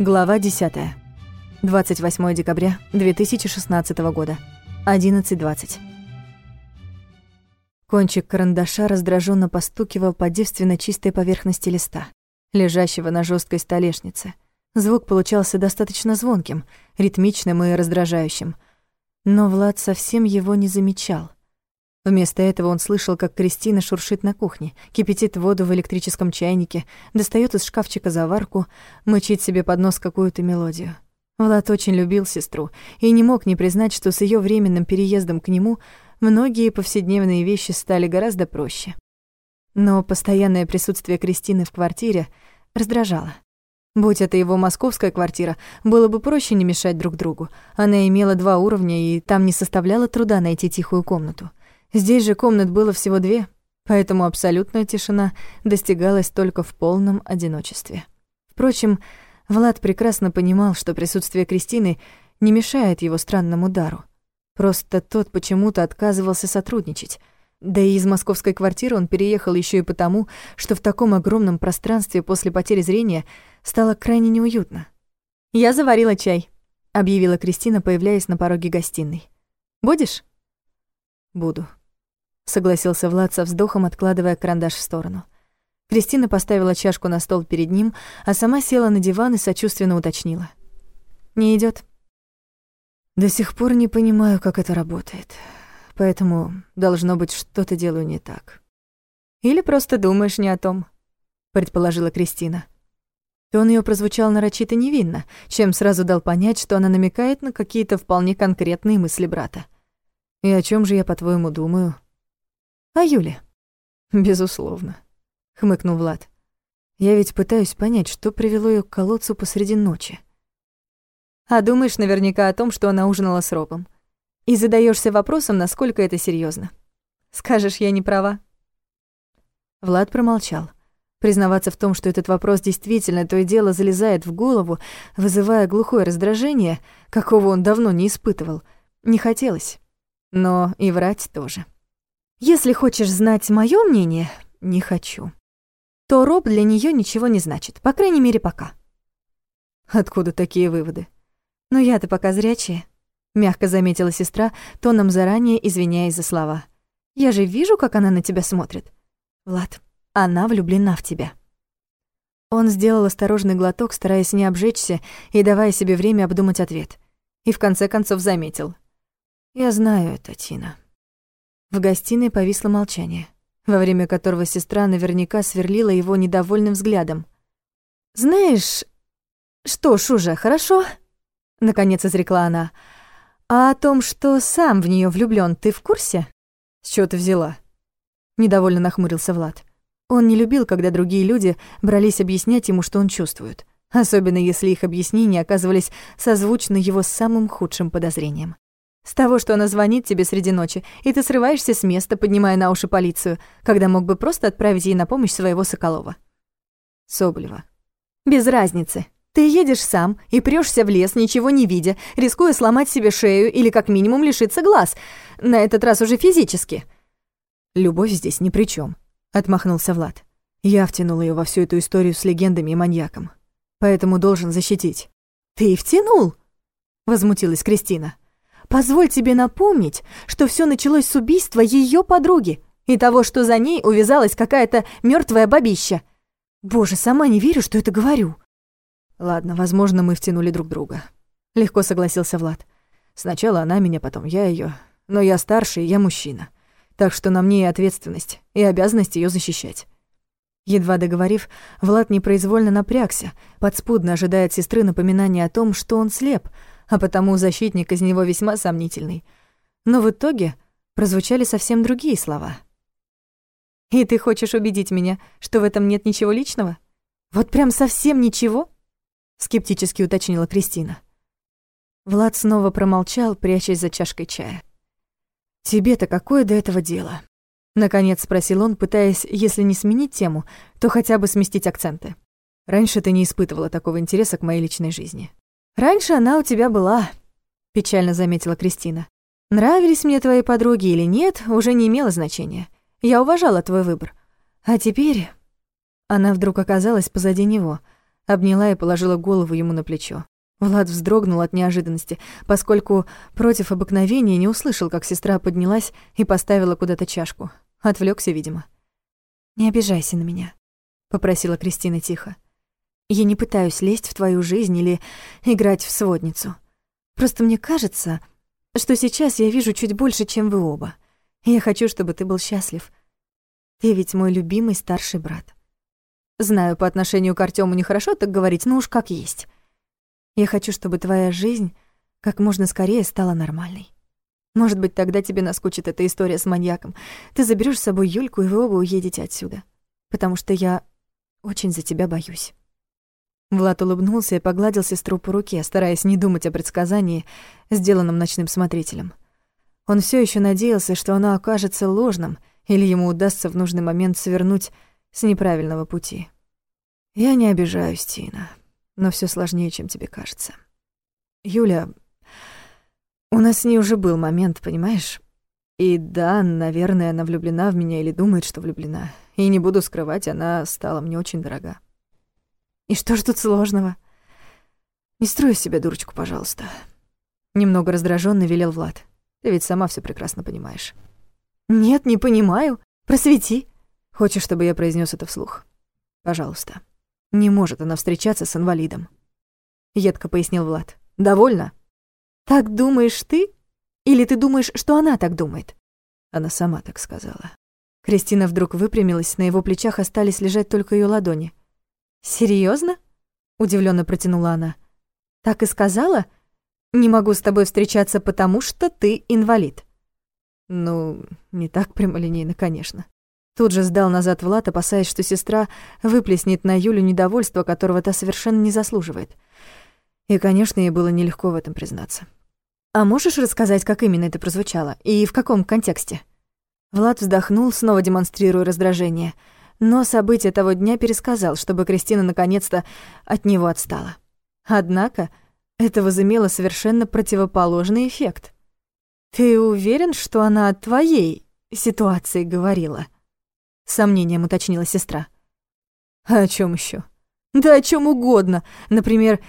Глава 10. 28 декабря 2016 года. 11.20. Кончик карандаша раздраженно постукивал по девственно чистой поверхности листа, лежащего на жесткой столешнице. Звук получался достаточно звонким, ритмичным и раздражающим. Но Влад совсем его не замечал. Вместо этого он слышал, как Кристина шуршит на кухне, кипятит воду в электрическом чайнике, достает из шкафчика заварку, мычит себе под нос какую-то мелодию. Влад очень любил сестру и не мог не признать, что с ее временным переездом к нему многие повседневные вещи стали гораздо проще. Но постоянное присутствие Кристины в квартире раздражало. Будь это его московская квартира, было бы проще не мешать друг другу. Она имела два уровня, и там не составляло труда найти тихую комнату. Здесь же комнат было всего две, поэтому абсолютная тишина достигалась только в полном одиночестве. Впрочем, Влад прекрасно понимал, что присутствие Кристины не мешает его странному дару. Просто тот почему-то отказывался сотрудничать. Да и из московской квартиры он переехал еще и потому, что в таком огромном пространстве после потери зрения стало крайне неуютно. «Я заварила чай», — объявила Кристина, появляясь на пороге гостиной. «Будешь?» «Буду», согласился Влад со вздохом, откладывая карандаш в сторону. Кристина поставила чашку на стол перед ним, а сама села на диван и сочувственно уточнила. «Не идет. «До сих пор не понимаю, как это работает. Поэтому, должно быть, что-то делаю не так». «Или просто думаешь не о том», — предположила Кристина. Тон ее прозвучал нарочито невинно, чем сразу дал понять, что она намекает на какие-то вполне конкретные мысли брата. «И о чем же я, по-твоему, думаю?» А Юле? Безусловно, хмыкнул Влад. Я ведь пытаюсь понять, что привело ее к колодцу посреди ночи. А думаешь наверняка о том, что она ужинала с Робом. И задаешься вопросом, насколько это серьезно. Скажешь, я не права? Влад промолчал. Признаваться в том, что этот вопрос действительно то и дело залезает в голову, вызывая глухое раздражение, какого он давно не испытывал, не хотелось. Но и врать тоже. Если хочешь знать мое мнение, не хочу. То Роб для нее ничего не значит, по крайней мере, пока. Откуда такие выводы? Но я-то пока зрячая, мягко заметила сестра, тоном заранее извиняясь за слова. Я же вижу, как она на тебя смотрит. Влад, она влюблена в тебя. Он сделал осторожный глоток, стараясь не обжечься и давая себе время обдумать ответ. И в конце концов заметил. «Я знаю это, Тина». В гостиной повисло молчание, во время которого сестра наверняка сверлила его недовольным взглядом. «Знаешь, что ж уже, хорошо?» — наконец изрекла она. «А о том, что сам в нее влюблён, ты в курсе?» «С чего ты взяла?» — недовольно нахмурился Влад. Он не любил, когда другие люди брались объяснять ему, что он чувствует, особенно если их объяснения оказывались созвучны его самым худшим подозрениям. С того, что она звонит тебе среди ночи, и ты срываешься с места, поднимая на уши полицию, когда мог бы просто отправить ей на помощь своего Соколова. Соболева. Без разницы. Ты едешь сам и прёшься в лес, ничего не видя, рискуя сломать себе шею или как минимум лишиться глаз, на этот раз уже физически. Любовь здесь ни при чем, отмахнулся Влад. Я втянул ее во всю эту историю с легендами и маньяком, поэтому должен защитить. Ты втянул? возмутилась Кристина. Позволь тебе напомнить, что все началось с убийства ее подруги и того, что за ней увязалась какая-то мертвая бабища. Боже, сама не верю, что это говорю. Ладно, возможно, мы втянули друг друга. Легко согласился Влад. Сначала она меня, потом я ее. Но я старше, и я мужчина. Так что на мне и ответственность, и обязанность ее защищать. Едва договорив, Влад непроизвольно напрягся, подспудно ожидая от сестры напоминания о том, что он слеп — а потому защитник из него весьма сомнительный. Но в итоге прозвучали совсем другие слова. «И ты хочешь убедить меня, что в этом нет ничего личного? Вот прям совсем ничего?» — скептически уточнила Кристина. Влад снова промолчал, прячась за чашкой чая. «Тебе-то какое до этого дело?» Наконец спросил он, пытаясь, если не сменить тему, то хотя бы сместить акценты. «Раньше ты не испытывала такого интереса к моей личной жизни. «Раньше она у тебя была», — печально заметила Кристина. «Нравились мне твои подруги или нет, уже не имело значения. Я уважала твой выбор. А теперь...» Она вдруг оказалась позади него, Обняла и положила голову ему на плечо. Влад вздрогнул от неожиданности, поскольку против обыкновения не услышал, как сестра поднялась и поставила куда-то чашку. Отвлекся, видимо. «Не обижайся на меня», — попросила Кристина тихо. «Я не пытаюсь лезть в твою жизнь или играть в сводницу. Просто мне кажется, что сейчас я вижу чуть больше, чем вы оба. Я хочу, чтобы ты был счастлив. Ты ведь мой любимый старший брат. Знаю, по отношению к Артёму нехорошо так говорить, но уж как есть». Я хочу, чтобы твоя жизнь как можно скорее стала нормальной. Может быть, тогда тебе наскучит эта история с маньяком. Ты заберешь с собой Юльку, и вы оба уедете отсюда. Потому что я очень за тебя боюсь». Влад улыбнулся и погладил сестру по руке, стараясь не думать о предсказании, сделанном ночным смотрителем. Он все еще надеялся, что оно окажется ложным, или ему удастся в нужный момент свернуть с неправильного пути. «Я не обижаюсь, Тина», но все сложнее, чем тебе кажется. Юля, у нас с ней уже был момент, понимаешь? И да, наверное, она влюблена в меня или думает, что влюблена. И не буду скрывать, она стала мне очень дорога. И что ж тут сложного? Не строй из себя дурочку, пожалуйста. Немного раздражённо велел Влад. Ты ведь сама все прекрасно понимаешь. Нет, не понимаю. Просвети. Хочешь, чтобы я произнес это вслух? Пожалуйста. Не может она встречаться с инвалидом. Едко пояснил Влад. Довольно? Так думаешь ты? Или ты думаешь, что она так думает? Она сама так сказала. Кристина вдруг выпрямилась, на его плечах остались лежать только ее ладони. Серьезно? удивленно протянула она. Так и сказала? Не могу с тобой встречаться, потому что ты инвалид. Ну, не так прямолинейно, конечно. Тут же сдал назад Влад, опасаясь, что сестра выплеснет на Юлю недовольство, которого та совершенно не заслуживает. И, конечно, ей было нелегко в этом признаться. «А можешь рассказать, как именно это прозвучало? И в каком контексте?» Влад вздохнул, снова демонстрируя раздражение. Но события того дня пересказал, чтобы Кристина наконец-то от него отстала. Однако это возымело совершенно противоположный эффект. «Ты уверен, что она о твоей ситуации говорила?» сомнением уточнила сестра. А о чем еще? Да о чем угодно. Например,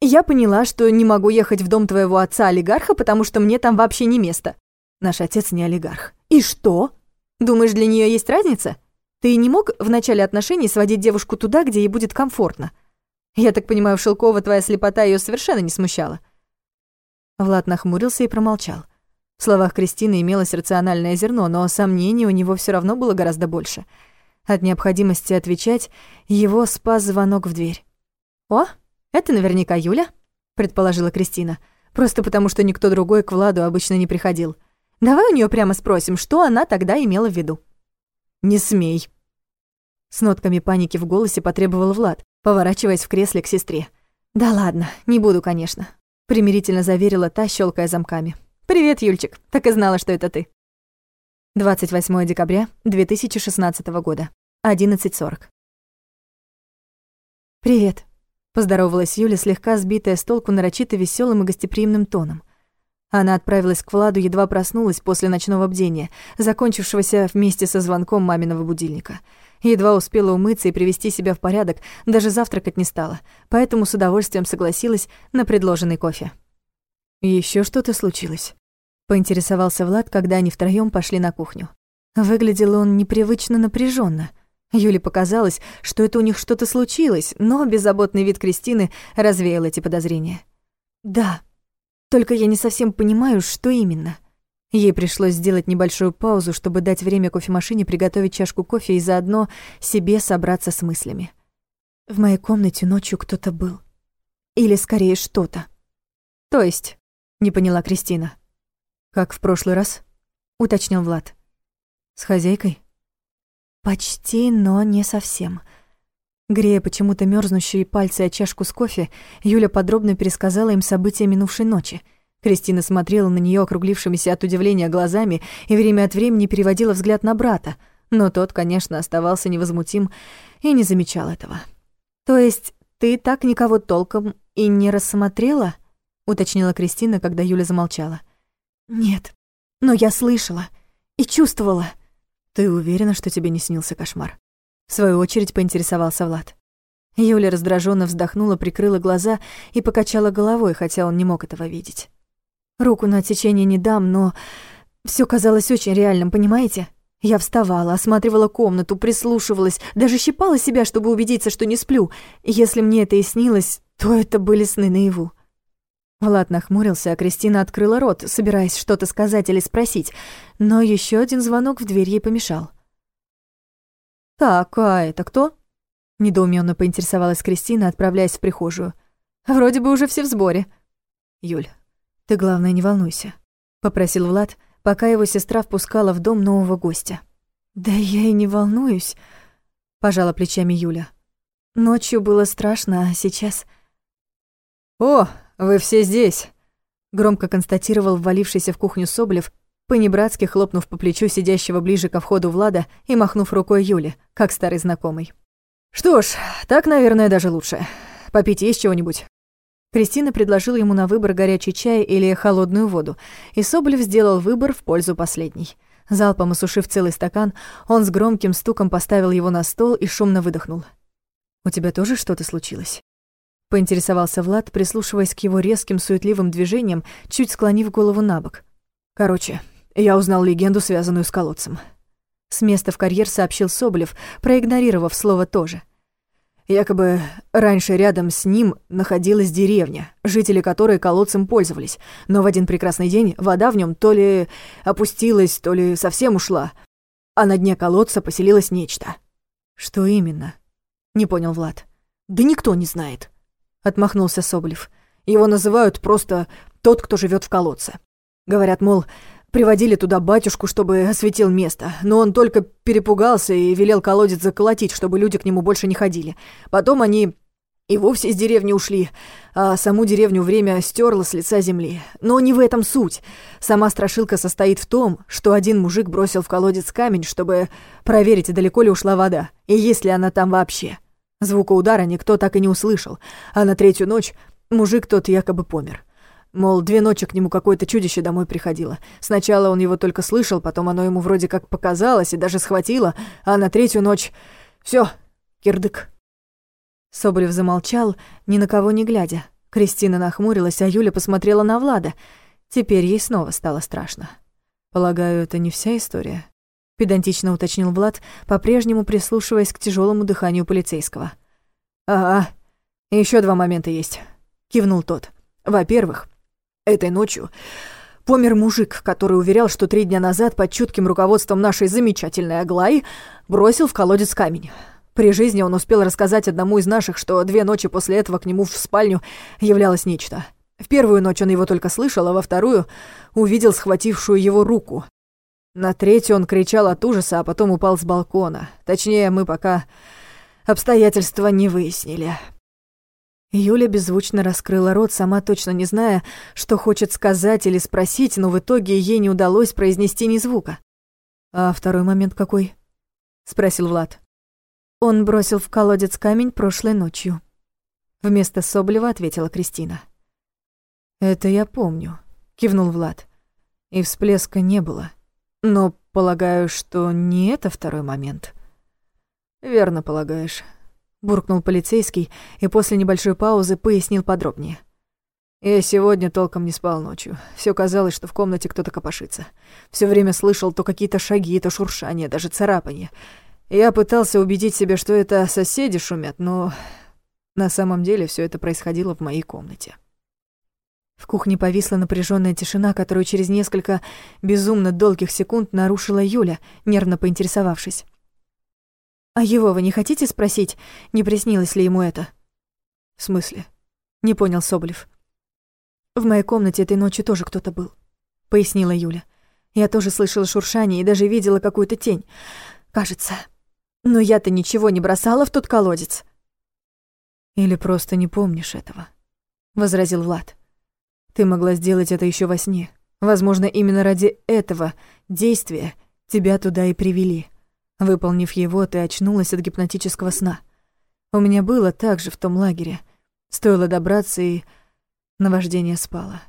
я поняла, что не могу ехать в дом твоего отца-олигарха, потому что мне там вообще не место. Наш отец не олигарх. И что? Думаешь, для нее есть разница? Ты не мог в начале отношений сводить девушку туда, где ей будет комфортно? Я так понимаю, в Шелкова твоя слепота ее совершенно не смущала. Влад нахмурился и промолчал. В словах Кристины имелось рациональное зерно, но сомнений у него все равно было гораздо больше. От необходимости отвечать его спас звонок в дверь. «О, это наверняка Юля», — предположила Кристина. «Просто потому, что никто другой к Владу обычно не приходил. Давай у нее прямо спросим, что она тогда имела в виду». «Не смей», с нотками паники в голосе потребовал Влад, поворачиваясь в кресле к сестре. «Да ладно, не буду, конечно», — примирительно заверила та, щелкая замками. «Привет, Юльчик. Так и знала, что это ты». 28 декабря 2016 года. 11.40. «Привет», — поздоровалась Юля, слегка сбитая с толку нарочито веселым и гостеприимным тоном. Она отправилась к Владу, едва проснулась после ночного бдения, закончившегося вместе со звонком маминого будильника. Едва успела умыться и привести себя в порядок, даже завтракать не стала, поэтому с удовольствием согласилась на предложенный кофе. Еще что-то случилось?» Поинтересовался Влад, когда они втроём пошли на кухню. Выглядел он непривычно напряженно. Юле показалось, что это у них что-то случилось, но беззаботный вид Кристины развеял эти подозрения. «Да, только я не совсем понимаю, что именно». Ей пришлось сделать небольшую паузу, чтобы дать время кофемашине приготовить чашку кофе и заодно себе собраться с мыслями. В моей комнате ночью кто-то был. Или скорее что-то. То есть не поняла Кристина. Как в прошлый раз? Уточнил Влад. С хозяйкой? Почти, но не совсем. Грея почему-то мёрзнущие пальцы о чашку с кофе, Юля подробно пересказала им события минувшей ночи. Кристина смотрела на неё округлившимися от удивления глазами и время от времени переводила взгляд на брата, но тот, конечно, оставался невозмутим и не замечал этого. «То есть ты так никого толком и не рассмотрела?» уточнила Кристина, когда Юля замолчала. Нет, но я слышала и чувствовала. Ты уверена, что тебе не снился кошмар? В свою очередь поинтересовался Влад. Юля раздраженно вздохнула, прикрыла глаза и покачала головой, хотя он не мог этого видеть. Руку на отсечение не дам, но все казалось очень реальным, понимаете? Я вставала, осматривала комнату, прислушивалась, даже щипала себя, чтобы убедиться, что не сплю. Если мне это и снилось, то это были сны наяву. Влад нахмурился, а Кристина открыла рот, собираясь что-то сказать или спросить, но еще один звонок в дверь ей помешал. «Так, а это кто?» — недоуменно поинтересовалась Кристина, отправляясь в прихожую. «Вроде бы уже все в сборе». «Юль, ты, главное, не волнуйся», — попросил Влад, пока его сестра впускала в дом нового гостя. «Да я и не волнуюсь», — пожала плечами Юля. «Ночью было страшно, а сейчас...» «О, вы все здесь!» — громко констатировал ввалившийся в кухню Соблев, понебратски хлопнув по плечу сидящего ближе ко входу Влада и махнув рукой Юле, как старый знакомый. «Что ж, так, наверное, даже лучше. Попить есть чего-нибудь?» Кристина предложила ему на выбор горячий чай или холодную воду, и Соболев сделал выбор в пользу последней. Залпом осушив целый стакан, он с громким стуком поставил его на стол и шумно выдохнул. «У тебя тоже что-то случилось?» Поинтересовался Влад, прислушиваясь к его резким суетливым движениям, чуть склонив голову на бок. «Короче, я узнал легенду, связанную с колодцем». С места в карьер сообщил Соболев, проигнорировав слово «тоже». Якобы раньше рядом с ним находилась деревня, жители которой колодцем пользовались, но в один прекрасный день вода в нем то ли опустилась, то ли совсем ушла, а на дне колодца поселилось нечто. «Что именно?» — не понял Влад. «Да никто не знает», — отмахнулся Соболев. «Его называют просто «тот, кто живет в колодце». Говорят, мол, Приводили туда батюшку, чтобы осветил место, но он только перепугался и велел колодец заколотить, чтобы люди к нему больше не ходили. Потом они и вовсе из деревни ушли, а саму деревню время стерло с лица земли. Но не в этом суть. Сама страшилка состоит в том, что один мужик бросил в колодец камень, чтобы проверить, далеко ли ушла вода, и есть ли она там вообще. Звука удара никто так и не услышал, а на третью ночь мужик тот якобы помер. Мол, две ночи к нему какое-то чудище домой приходило. Сначала он его только слышал, потом оно ему вроде как показалось и даже схватило, а на третью ночь... все, кирдык. Соболев замолчал, ни на кого не глядя. Кристина нахмурилась, а Юля посмотрела на Влада. Теперь ей снова стало страшно. «Полагаю, это не вся история?» Педантично уточнил Влад, по-прежнему прислушиваясь к тяжелому дыханию полицейского. «Ага, еще два момента есть», — кивнул тот. «Во-первых, Этой ночью помер мужик, который уверял, что три дня назад под чутким руководством нашей замечательной Аглаи бросил в колодец камень. При жизни он успел рассказать одному из наших, что две ночи после этого к нему в спальню являлось нечто. В первую ночь он его только слышал, а во вторую увидел схватившую его руку. На третью он кричал от ужаса, а потом упал с балкона. Точнее, мы пока обстоятельства не выяснили. Юля беззвучно раскрыла рот, сама точно не зная, что хочет сказать или спросить, но в итоге ей не удалось произнести ни звука. «А второй момент какой?» — спросил Влад. Он бросил в колодец камень прошлой ночью. Вместо Соболева ответила Кристина. «Это я помню», — кивнул Влад. «И всплеска не было. Но полагаю, что не это второй момент». «Верно полагаешь», буркнул полицейский и после небольшой паузы пояснил подробнее. Я сегодня толком не спал ночью. Все казалось, что в комнате кто-то копошится. Все время слышал то какие-то шаги, то шуршание, даже царапание. Я пытался убедить себя, что это соседи шумят, но на самом деле все это происходило в моей комнате. В кухне повисла напряженная тишина, которую через несколько безумно долгих секунд нарушила Юля, нервно поинтересовавшись. «А его вы не хотите спросить, не приснилось ли ему это?» «В смысле?» — не понял Соболев. «В моей комнате этой ночью тоже кто-то был», — пояснила Юля. «Я тоже слышала шуршание и даже видела какую-то тень. Кажется. Но я-то ничего не бросала в тот колодец». «Или просто не помнишь этого», — возразил Влад. «Ты могла сделать это еще во сне. Возможно, именно ради этого действия тебя туда и привели». Выполнив его, ты очнулась от гипнотического сна. У меня было так же в том лагере. Стоило добраться, и наваждение спало.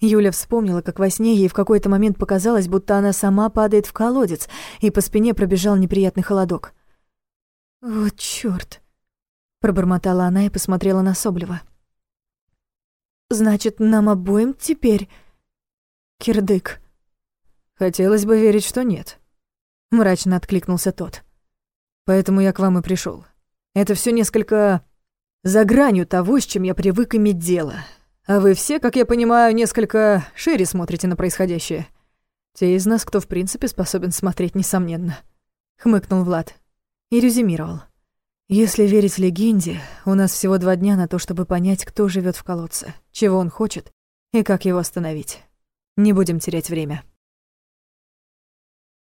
Юля вспомнила, как во сне ей в какой-то момент показалось, будто она сама падает в колодец, и по спине пробежал неприятный холодок. «Вот чёрт!» Пробормотала она и посмотрела на Соблева. «Значит, нам обоим теперь...» «Кирдык». «Хотелось бы верить, что нет», — мрачно откликнулся тот. «Поэтому я к вам и пришел. Это все несколько за гранью того, с чем я привык иметь дело. А вы все, как я понимаю, несколько шире смотрите на происходящее. Те из нас, кто в принципе способен смотреть, несомненно», — хмыкнул Влад и резюмировал. «Если верить легенде, у нас всего два дня на то, чтобы понять, кто живет в колодце, чего он хочет и как его остановить. Не будем терять время».